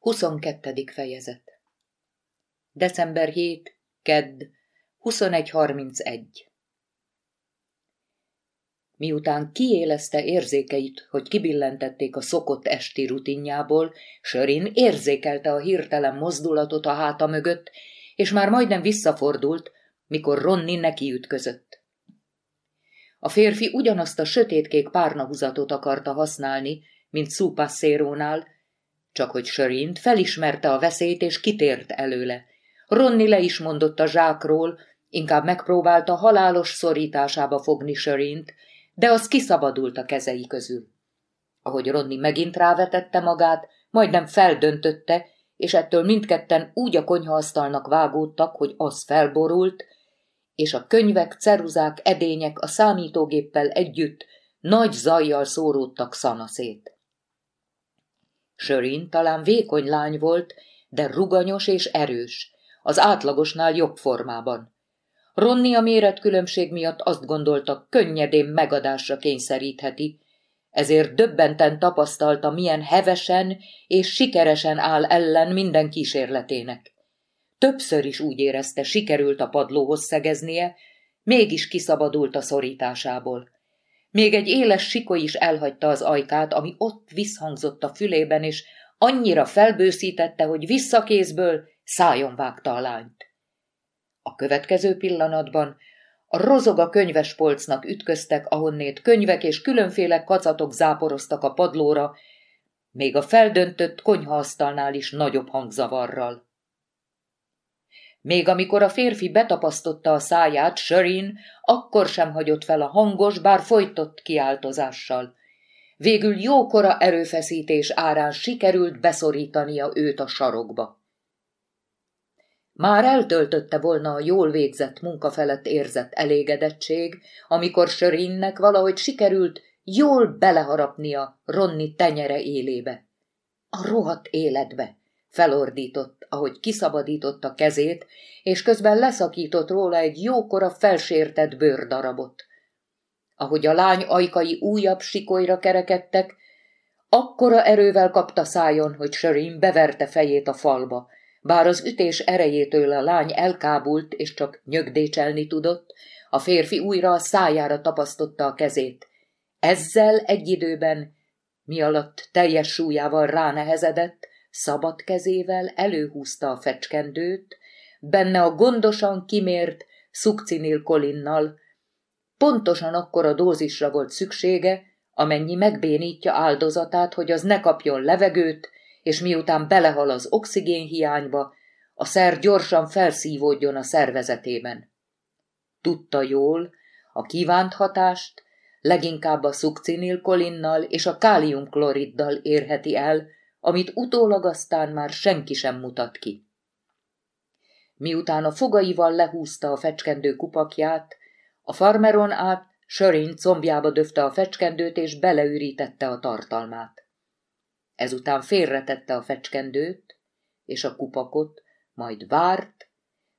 22. fejezet December 7. Kedd. 21.31 Miután kiélezte érzékeit, hogy kibillentették a szokott esti rutinjából, Sörin érzékelte a hirtelen mozdulatot a háta mögött, és már majdnem visszafordult, mikor Ronni nekiütközött. A férfi ugyanazt a sötétkék párnahúzatot akarta használni, mint Szupasszérónál, csak hogy Sörint felismerte a veszélyt és kitért előle. Ronni le is mondott a zsákról, inkább megpróbálta halálos szorításába fogni Sörint, de az kiszabadult a kezei közül. Ahogy Ronni megint rávetette magát, majdnem feldöntötte, és ettől mindketten úgy a konyhaasztalnak vágódtak, hogy az felborult, és a könyvek, ceruzák, edények a számítógéppel együtt nagy zajjal szóródtak szanaszét. Sörin talán vékony lány volt, de ruganyos és erős, az átlagosnál jobb formában. Ronni a méretkülönbség miatt azt gondolta, könnyedén megadásra kényszerítheti, ezért döbbenten tapasztalta, milyen hevesen és sikeresen áll ellen minden kísérletének. Többször is úgy érezte, sikerült a padlóhoz szegeznie, mégis kiszabadult a szorításából. Még egy éles sikoly is elhagyta az ajkát, ami ott visszhangzott a fülében, és annyira felbőszítette, hogy visszakézből szájon vágta a lányt. A következő pillanatban a rozoga könyvespolcnak ütköztek, ahonnét könyvek és különféle kacatok záporoztak a padlóra, még a feldöntött konyhaasztalnál is nagyobb hangzavarral. Még amikor a férfi betapasztotta a száját, Sörin akkor sem hagyott fel a hangos, bár folytott kiáltozással. Végül jókora erőfeszítés árán sikerült beszorítania őt a sarokba. Már eltöltötte volna a jól végzett munka felett érzett elégedettség, amikor Sörinnek valahogy sikerült jól beleharapnia Ronni tenyere élébe. A rohadt életbe! Felordított, ahogy kiszabadította kezét, és közben leszakított róla egy jókora felsértett bőrdarabot. Ahogy a lány ajkai újabb sikolyra kerekedtek, akkora erővel kapta szájon, hogy Sörin beverte fejét a falba, bár az ütés erejétől a lány elkábult és csak nyögdécselni tudott, a férfi újra a szájára tapasztotta a kezét. Ezzel egy időben, mi alatt teljes súlyával ránehezedett, szabad kezével előhúzta a fecskendőt, benne a gondosan kimért szukcinilkolinnal. Pontosan akkor a dózisra volt szüksége, amennyi megbénítja áldozatát, hogy az ne kapjon levegőt, és miután belehal az oxigénhiányba, a szer gyorsan felszívódjon a szervezetében. Tudta jól, a kívánt hatást leginkább a szukcinilkolinnal és a káliumkloriddal érheti el, amit utólag aztán már senki sem mutat ki. Miután a fogaival lehúzta a fecskendő kupakját, a farmeron át Sörin combjába döfte a fecskendőt és beleürítette a tartalmát. Ezután félretette a fecskendőt és a kupakot, majd várt,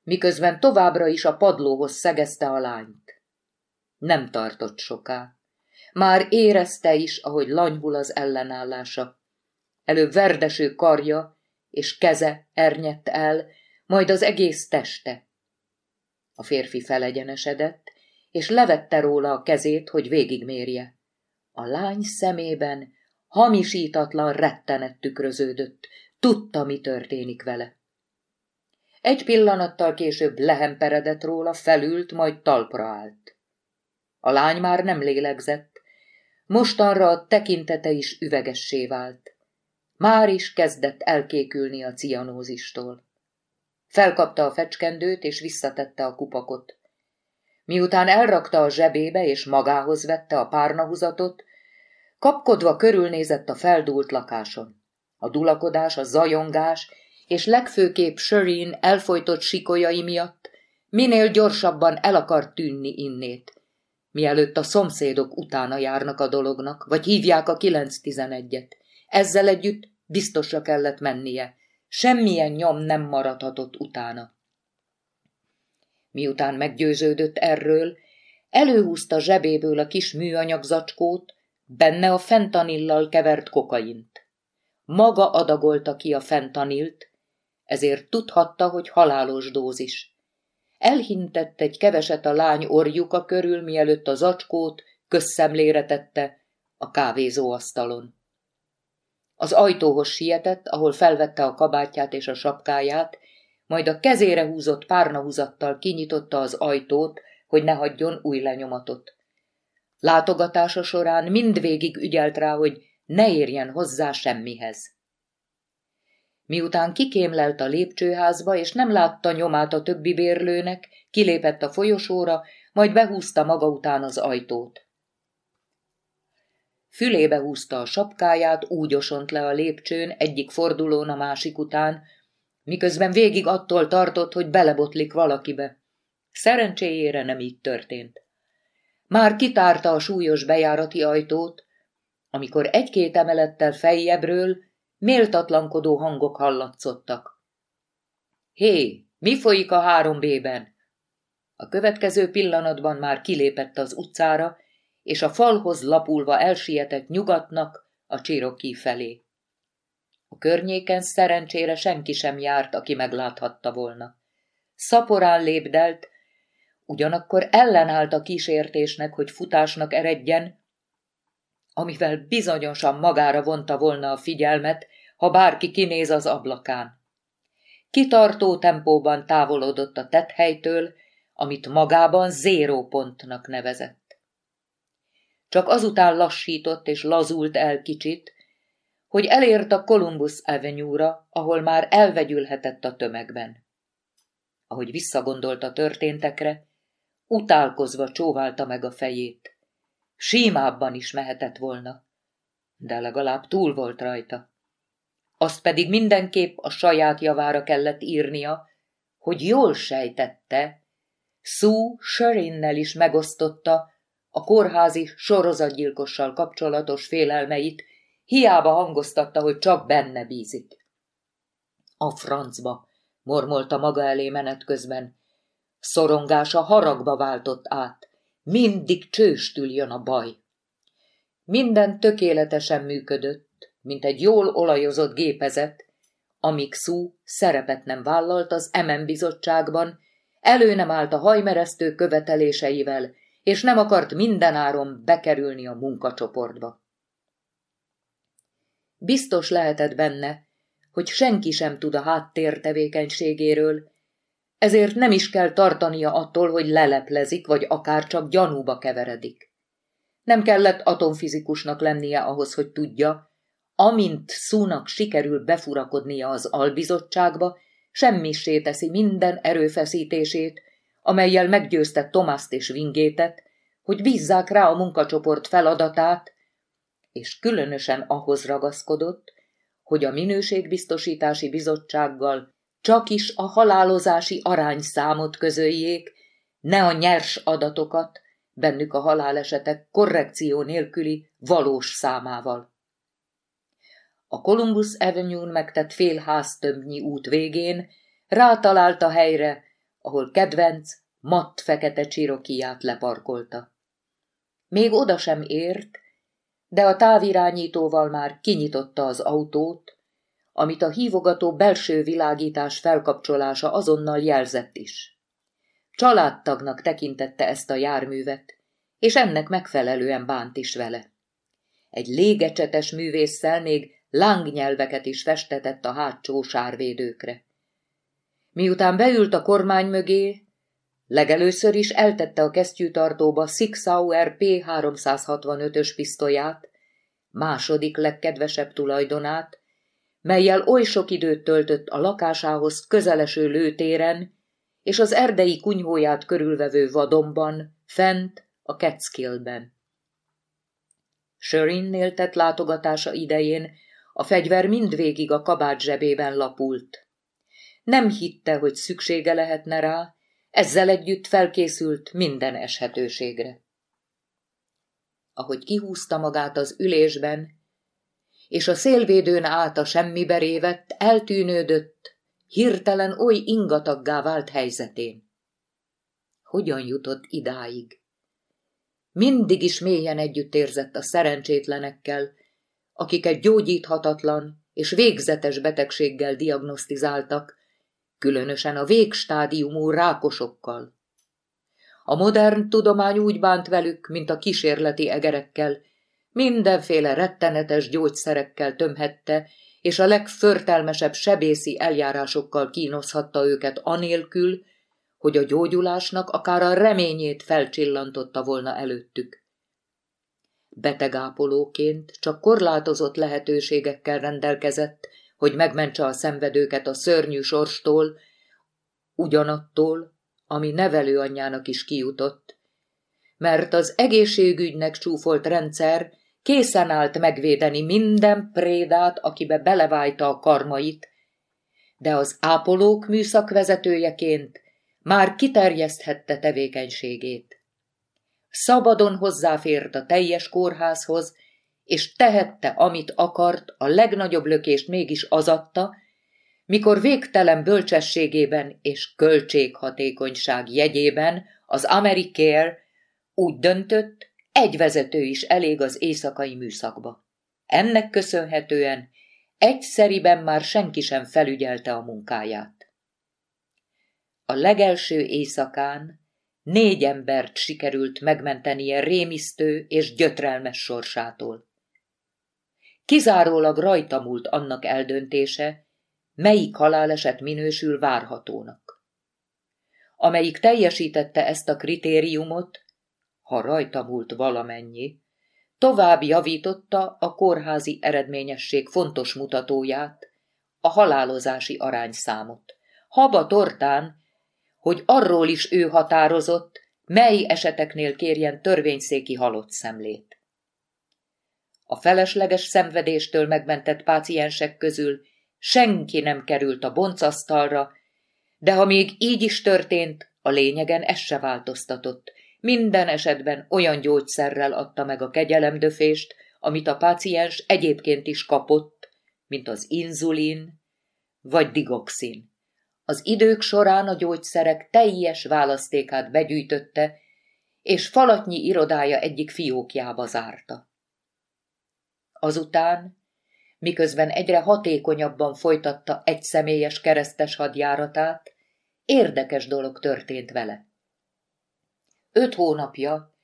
miközben továbbra is a padlóhoz szegezte a lányt. Nem tartott soká. Már érezte is, ahogy lanyhul az ellenállása. Előbb verdeső karja és keze ernyett el, majd az egész teste. A férfi felegyenesedett, és levette róla a kezét, hogy végigmérje. A lány szemében hamisítatlan rettenet tükröződött, tudta, mi történik vele. Egy pillanattal később lehemperedett róla, felült, majd talpra állt. A lány már nem lélegzett, mostanra a tekintete is üvegessé vált. Már is kezdett elkékülni a cianózistól. Felkapta a fecskendőt, és visszatette a kupakot. Miután elrakta a zsebébe, és magához vette a párnahuzatot, kapkodva körülnézett a feldúlt lakáson. A dulakodás, a zajongás, és legfőképp Shereen elfolytott sikolyai miatt minél gyorsabban el akart tűnni innét, mielőtt a szomszédok utána járnak a dolognak, vagy hívják a 911-et. Ezzel együtt biztosra kellett mennie, semmilyen nyom nem maradhatott utána. Miután meggyőződött erről, előhúzta zsebéből a kis műanyag zacskót, benne a fentanillal kevert kokaint. maga adagolta ki a fentanilt, ezért tudhatta, hogy halálos dózis. Elhintett egy keveset a lány orjuka körül, mielőtt az acskót közszemlére tette a kávézóasztalon. Az ajtóhoz sietett, ahol felvette a kabátját és a sapkáját, majd a kezére húzott párnahúzattal kinyitotta az ajtót, hogy ne hagyjon új lenyomatot. Látogatása során mindvégig ügyelt rá, hogy ne érjen hozzá semmihez. Miután kikémlelt a lépcsőházba, és nem látta nyomát a többi bérlőnek, kilépett a folyosóra, majd behúzta maga után az ajtót. Fülébe húzta a sapkáját, úgy osont le a lépcsőn, egyik fordulón a másik után, miközben végig attól tartott, hogy belebotlik valakibe. Szerencséjére nem így történt. Már kitárta a súlyos bejárati ajtót, amikor egy-két emelettel fejjebbről méltatlankodó hangok hallatszottak. Hé, mi folyik a három B-ben? A következő pillanatban már kilépett az utcára, és a falhoz lapulva elsietett nyugatnak a csiroki felé. A környéken szerencsére senki sem járt, aki megláthatta volna. Szaporán lépdelt, ugyanakkor ellenállt a kísértésnek, hogy futásnak eredjen, amivel bizonyosan magára vonta volna a figyelmet, ha bárki kinéz az ablakán. Kitartó tempóban távolodott a tethelytől, amit magában zérópontnak nevezett. Csak azután lassított és lazult el kicsit, hogy elért a Columbus Avenue-ra, ahol már elvegyülhetett a tömegben. Ahogy visszagondolt a történtekre, utálkozva csóválta meg a fejét. Símábban is mehetett volna, de legalább túl volt rajta. Azt pedig mindenképp a saját javára kellett írnia, hogy jól sejtette, Sue Sherinnel is megosztotta a kórházi sorozatgyilkossal kapcsolatos félelmeit, hiába hangoztatta, hogy csak benne bízik. A francba, mormolta maga elé menet közben. Szorongása haragba váltott át. Mindig csőstül jön a baj. Minden tökéletesen működött, mint egy jól olajozott gépezet, amíg Szú szerepet nem vállalt az MM bizottságban, elő nem állt a hajmeresztő követeléseivel, és nem akart mindenáron bekerülni a munkacsoportba. Biztos lehetett benne, hogy senki sem tud a háttér tevékenységéről, ezért nem is kell tartania attól, hogy leleplezik, vagy akár csak gyanúba keveredik. Nem kellett atomfizikusnak lennie ahhoz, hogy tudja, amint Szúnak sikerül befurakodnia az albizottságba, semmissé teszi minden erőfeszítését, amelyel meggyőzte Tomaszt és Vingétet, hogy bízzák rá a munkacsoport feladatát, és különösen ahhoz ragaszkodott, hogy a Minőségbiztosítási Bizottsággal csak is a halálozási arányszámot közöljék, ne a nyers adatokat, bennük a halálesetek korrekció nélküli valós számával. A Columbus Avenue-n megtett fél többnyi út végén rátalált a helyre, ahol kedvenc, matt fekete csirokiát leparkolta. Még oda sem ért, de a távirányítóval már kinyitotta az autót, amit a hívogató belső világítás felkapcsolása azonnal jelzett is. Családtagnak tekintette ezt a járművet, és ennek megfelelően bánt is vele. Egy légecsetes művésszel még lángnyelveket is festetett a hátsó sárvédőkre. Miután beült a kormány mögé, legelőször is eltette a kesztyűtartóba Six Hour P365-ös pisztolyát, második legkedvesebb tulajdonát, melyel oly sok időt töltött a lakásához közeleső lőtéren, és az erdei kunyhóját körülvevő vadonban, fent a Catskillben. Sörinnél tett látogatása idején a fegyver mindvégig a kabát zsebében lapult. Nem hitte, hogy szüksége lehetne rá, ezzel együtt felkészült minden eshetőségre. Ahogy kihúzta magát az ülésben, és a szélvédőn át a semmibe révett, eltűnődött, hirtelen oly ingataggá vált helyzetén. Hogyan jutott idáig? Mindig is mélyen együtt érzett a szerencsétlenekkel, akiket gyógyíthatatlan, és végzetes betegséggel diagnosztizáltak, különösen a végstádiumú rákosokkal. A modern tudomány úgy bánt velük, mint a kísérleti egerekkel, mindenféle rettenetes gyógyszerekkel tömhette, és a legförtelmesebb sebészi eljárásokkal kínozhatta őket anélkül, hogy a gyógyulásnak akár a reményét felcsillantotta volna előttük. Betegápolóként csak korlátozott lehetőségekkel rendelkezett, hogy megmentse a szenvedőket a szörnyű sorstól, ugyanattól, ami nevelőanyjának is kijutott, mert az egészségügynek csúfolt rendszer készen állt megvédeni minden prédát, akibe belevájta a karmait, de az ápolók műszakvezetőjeként már kiterjeszthette tevékenységét. Szabadon hozzáfért a teljes kórházhoz, és tehette, amit akart, a legnagyobb lökést mégis azadta, mikor végtelen bölcsességében és költséghatékonyság jegyében az Americare úgy döntött, egy vezető is elég az éjszakai műszakba. Ennek köszönhetően egyszeriben már senki sem felügyelte a munkáját. A legelső éjszakán négy embert sikerült megmentenie rémisztő és gyötrelmes sorsától. Kizárólag rajta múlt annak eldöntése, melyik haláleset minősül várhatónak. Amelyik teljesítette ezt a kritériumot, ha rajta múlt valamennyi, tovább javította a kórházi eredményesség fontos mutatóját, a halálozási arányszámot. Haba tortán, hogy arról is ő határozott, mely eseteknél kérjen törvényszéki halott szemlét. A felesleges szenvedéstől megmentett páciensek közül senki nem került a boncasztalra, de ha még így is történt, a lényegen ez se változtatott. Minden esetben olyan gyógyszerrel adta meg a kegyelemdöfést, amit a páciens egyébként is kapott, mint az inzulin vagy digoxin. Az idők során a gyógyszerek teljes választékát begyűjtötte, és falatnyi irodája egyik fiókjába zárta. Azután, miközben egyre hatékonyabban folytatta egy személyes keresztes hadjáratát, érdekes dolog történt vele. Öt hónapja,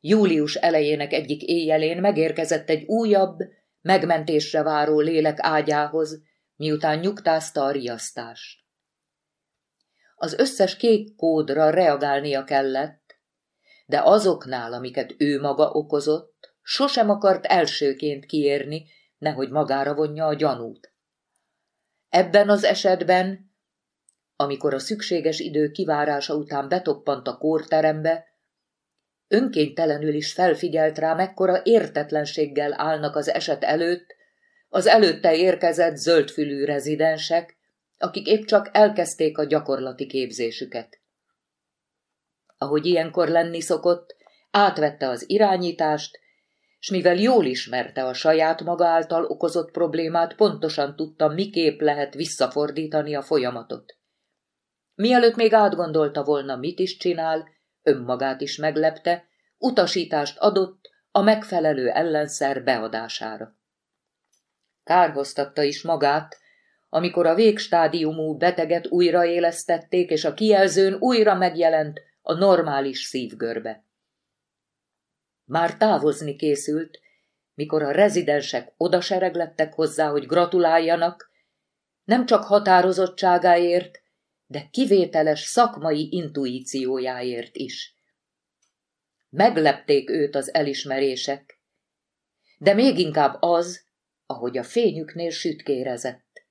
július elejének egyik éjjelén megérkezett egy újabb, megmentésre váró lélek ágyához, miután nyugtázta a riasztást. Az összes kék kódra reagálnia kellett, de azoknál, amiket ő maga okozott, sosem akart elsőként kiérni, nehogy magára vonja a gyanút. Ebben az esetben, amikor a szükséges idő kivárása után betoppant a kórterembe, önkéntelenül is felfigyelt rá, mekkora értetlenséggel állnak az eset előtt, az előtte érkezett zöldfülű rezidensek, akik épp csak elkezdték a gyakorlati képzésüket. Ahogy ilyenkor lenni szokott, átvette az irányítást, s mivel jól ismerte a saját maga által okozott problémát, pontosan tudta, miképp lehet visszafordítani a folyamatot. Mielőtt még átgondolta volna, mit is csinál, önmagát is meglepte, utasítást adott a megfelelő ellenszer beadására. Kárhoztatta is magát, amikor a végstádiumú beteget újraélesztették, és a kijelzőn újra megjelent a normális szívgörbe. Már távozni készült, mikor a rezidensek odasereglettek hozzá, hogy gratuláljanak, nem csak határozottságáért, de kivételes szakmai intuíciójáért is. Meglepték őt az elismerések, de még inkább az, ahogy a fényüknél sütkérezett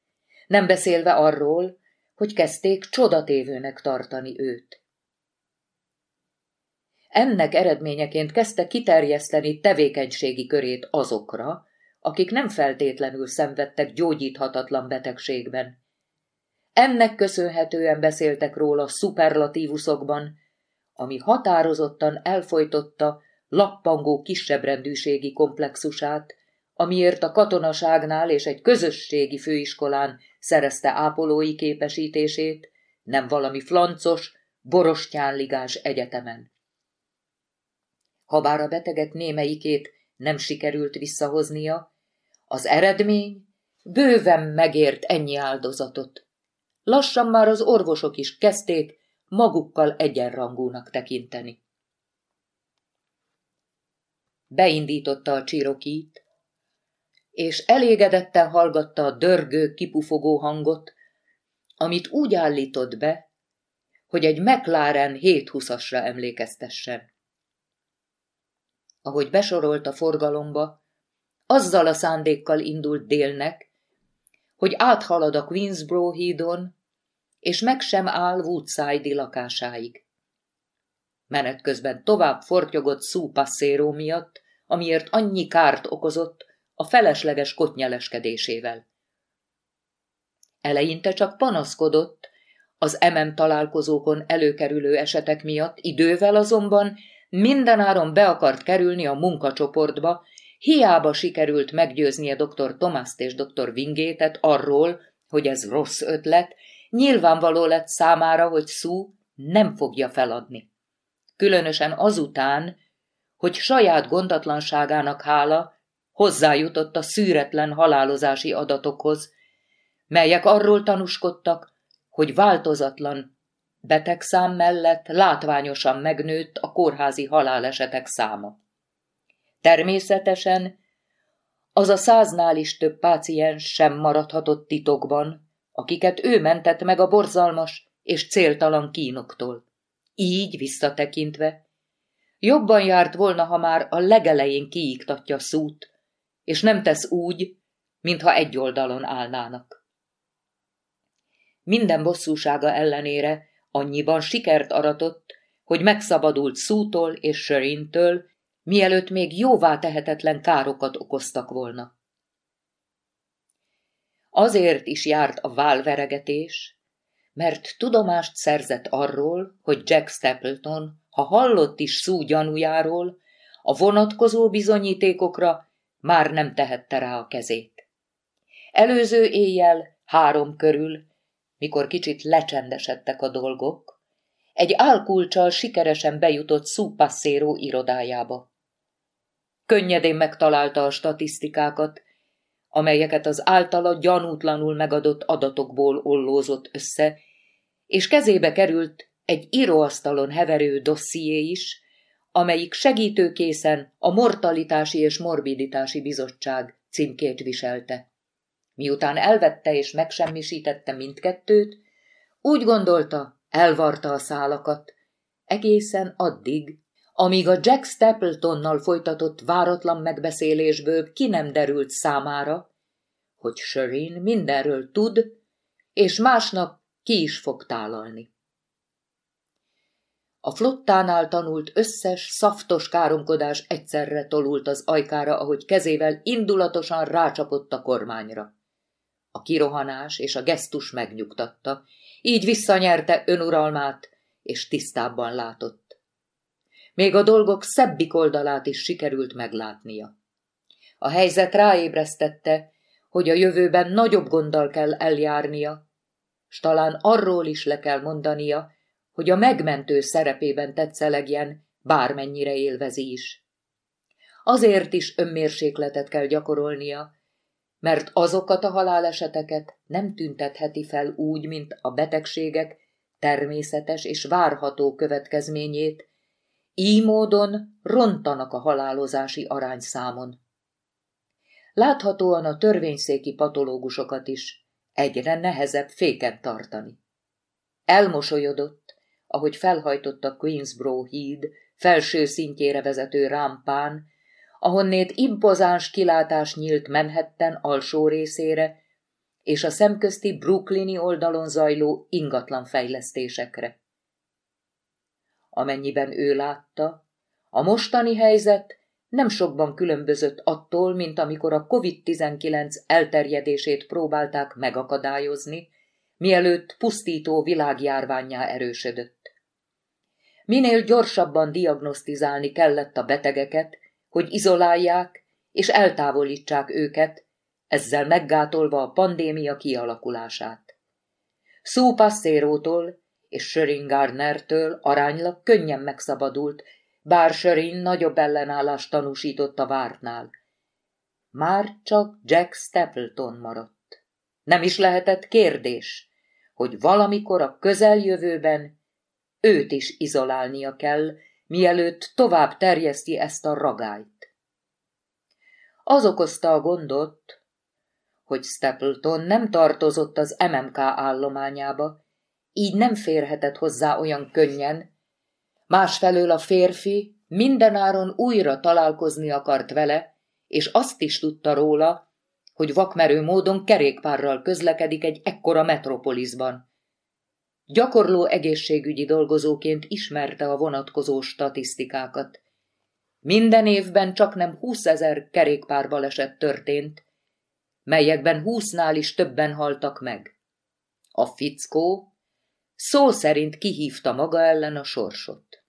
nem beszélve arról, hogy kezdték csodatévőnek tartani őt. Ennek eredményeként kezdte kiterjeszteni tevékenységi körét azokra, akik nem feltétlenül szenvedtek gyógyíthatatlan betegségben. Ennek köszönhetően beszéltek róla szuperlatívuszokban, ami határozottan elfolytotta lappangó kisebbrendűségi komplexusát, amiért a katonaságnál és egy közösségi főiskolán szerezte ápolói képesítését, nem valami flancos, borostyánligás egyetemen. Habár a betegek némelyikét nem sikerült visszahoznia, az eredmény bőven megért ennyi áldozatot. Lassan már az orvosok is kezdték magukkal egyenrangúnak tekinteni. Beindította a csirokít, és elégedetten hallgatta a dörgő, kipufogó hangot, amit úgy állított be, hogy egy McLaren 720-asra emlékeztessen. Ahogy besorolt a forgalomba, azzal a szándékkal indult délnek, hogy áthalad a Queensboro hídon, és meg sem áll Woodside-i lakásáig. Menet közben tovább fortyogott Sue Passero miatt, amiért annyi kárt okozott a felesleges kotnyeleskedésével. Eleinte csak panaszkodott az MM találkozókon előkerülő esetek miatt, idővel azonban mindenáron be akart kerülni a munkacsoportba, hiába sikerült meggyőznie dr. Tomaszt és dr. Vingétet arról, hogy ez rossz ötlet, nyilvánvaló lett számára, hogy Szú nem fogja feladni. Különösen azután, hogy saját gondatlanságának hála hozzájutott a szűretlen halálozási adatokhoz, melyek arról tanúskodtak, hogy változatlan betegszám mellett látványosan megnőtt a kórházi halálesetek száma. Természetesen az a száznál is több páciens sem maradhatott titokban, akiket ő mentett meg a borzalmas és céltalan kínoktól. Így visszatekintve, jobban járt volna, ha már a legelején kiiktatja szút, és nem tesz úgy, mintha egy oldalon állnának. Minden bosszúsága ellenére annyiban sikert aratott, hogy megszabadult Szútól és Sörintől, mielőtt még jóvá tehetetlen károkat okoztak volna. Azért is járt a válveregetés, mert tudomást szerzett arról, hogy Jack Stapleton, ha hallott is szú gyanújáról, a vonatkozó bizonyítékokra már nem tehette rá a kezét. Előző éjjel, három körül, mikor kicsit lecsendesedtek a dolgok, egy álkulcsal sikeresen bejutott Passero irodájába. Könnyedén megtalálta a statisztikákat, amelyeket az általa gyanútlanul megadott adatokból ollózott össze, és kezébe került egy íróasztalon heverő dosszié is, amelyik segítőkészen a Mortalitási és Morbiditási Bizottság címkét viselte. Miután elvette és megsemmisítette mindkettőt, úgy gondolta, elvarta a szálakat, egészen addig, amíg a Jack Stapletonnal folytatott váratlan megbeszélésből ki nem derült számára, hogy Sörén mindenről tud, és másnap ki is fog tálalni. A flottánál tanult összes, szaftos káromkodás egyszerre tolult az ajkára, ahogy kezével indulatosan rácsapott a kormányra. A kirohanás és a gesztus megnyugtatta, így visszanyerte önuralmát, és tisztábban látott. Még a dolgok szebbik oldalát is sikerült meglátnia. A helyzet ráébresztette, hogy a jövőben nagyobb gonddal kell eljárnia, s talán arról is le kell mondania, hogy a megmentő szerepében tetszelegjen, bármennyire élvezi is. Azért is önmérsékletet kell gyakorolnia, mert azokat a haláleseteket nem tüntetheti fel úgy, mint a betegségek természetes és várható következményét, így módon rontanak a halálozási arányszámon. Láthatóan a törvényszéki patológusokat is egyre nehezebb féken tartani. Elmosolyodott, ahogy felhajtott a Queensboro híd felső szintjére vezető rámpán, ahonnét impozáns kilátás nyílt Manhattan alsó részére, és a szemközti brooklyni oldalon zajló ingatlan fejlesztésekre. Amennyiben ő látta, a mostani helyzet nem sokban különbözött attól, mint amikor a COVID-19 elterjedését próbálták megakadályozni, mielőtt pusztító világjárványá erősödött. Minél gyorsabban diagnosztizálni kellett a betegeket, hogy izolálják és eltávolítsák őket, ezzel meggátolva a pandémia kialakulását. Szó Passérótól és Sörin Gardnertől aránylag könnyen megszabadult, bár Sörin nagyobb ellenállást tanúsított a vártnál. Már csak Jack Stapleton maradt. Nem is lehetett kérdés, hogy valamikor a közeljövőben őt is izolálnia kell, mielőtt tovább terjeszti ezt a ragályt. Az okozta a gondot, hogy Stapleton nem tartozott az MMK állományába, így nem férhetett hozzá olyan könnyen, másfelől a férfi mindenáron újra találkozni akart vele, és azt is tudta róla, hogy vakmerő módon kerékpárral közlekedik egy ekkora metropolisban. Gyakorló egészségügyi dolgozóként ismerte a vonatkozó statisztikákat. Minden évben csak nem 20 ezer kerékpárbaleset történt, melyekben húsznál is többen haltak meg. A fickó szó szerint kihívta maga ellen a sorsot.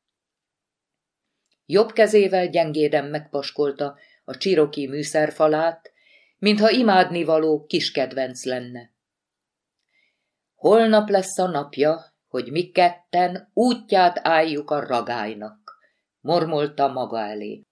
Jobb kezével gyengéden megpaskolta a csiroki műszerfalát, mintha imádnivaló kis kedvenc lenne. Holnap lesz a napja, hogy mi ketten útját álljuk a ragálynak, mormolta maga elé.